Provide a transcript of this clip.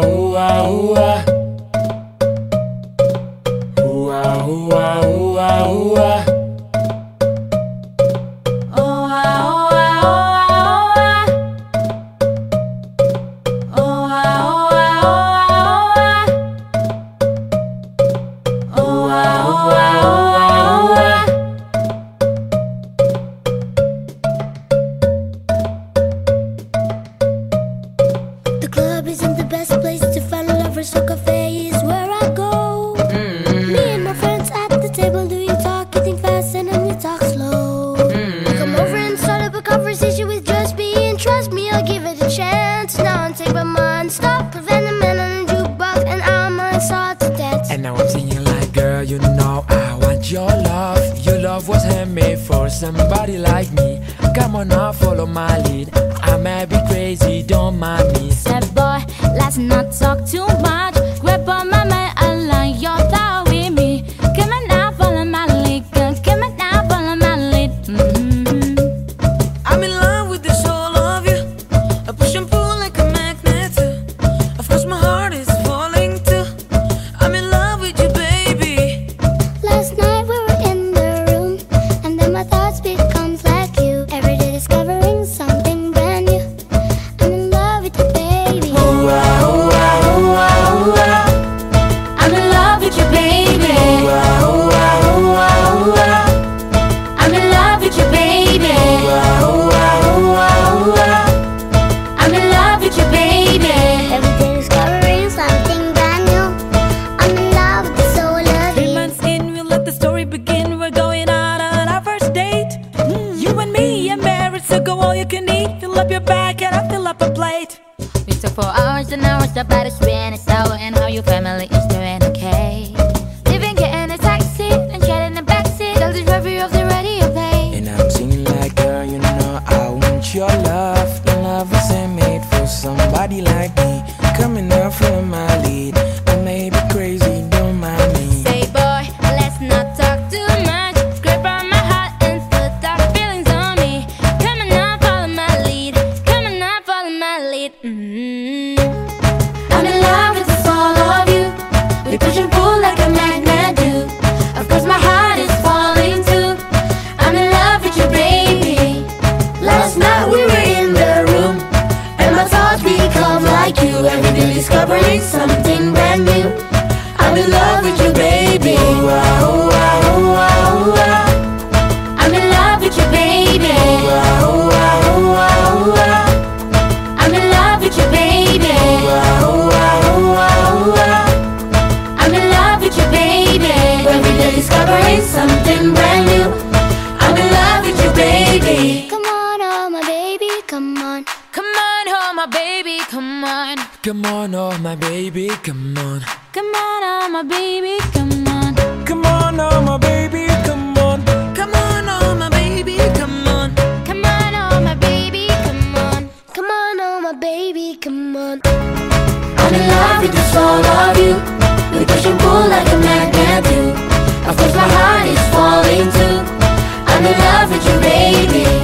ooh, ah, ooh, ah. Me, it a chance. Now I'm take my mind, stop, prevent the man on the jukebox, and I'm gonna start to dance. And now I'm singing like, girl, you know I want your love. Your love was handmade for somebody like me. Come on now, follow my lead. I might be crazy, don't mind me. Said boy, let's not talk too much. Fill up your bag and I fill up a plate. We talk for hours and hours about us when it's out and how your family is doing okay. Living, getting a taxi and chatting in the backseat. Tell the driver of the radio play. And I'm singing like, girl, you know I want your love. Your love was handmade for somebody like me. Coming up from my lead. discovering some Come on, oh my baby, come on. Come on, oh my baby, come on. Come on, oh my baby, come on. Come on, oh my baby, come on. Come on, oh my baby, come on. Come on, oh my baby, come on. I'm in love with the soul of you. We push and pull like a magnet do. Of course, my heart is falling too. I'm in love with you, baby.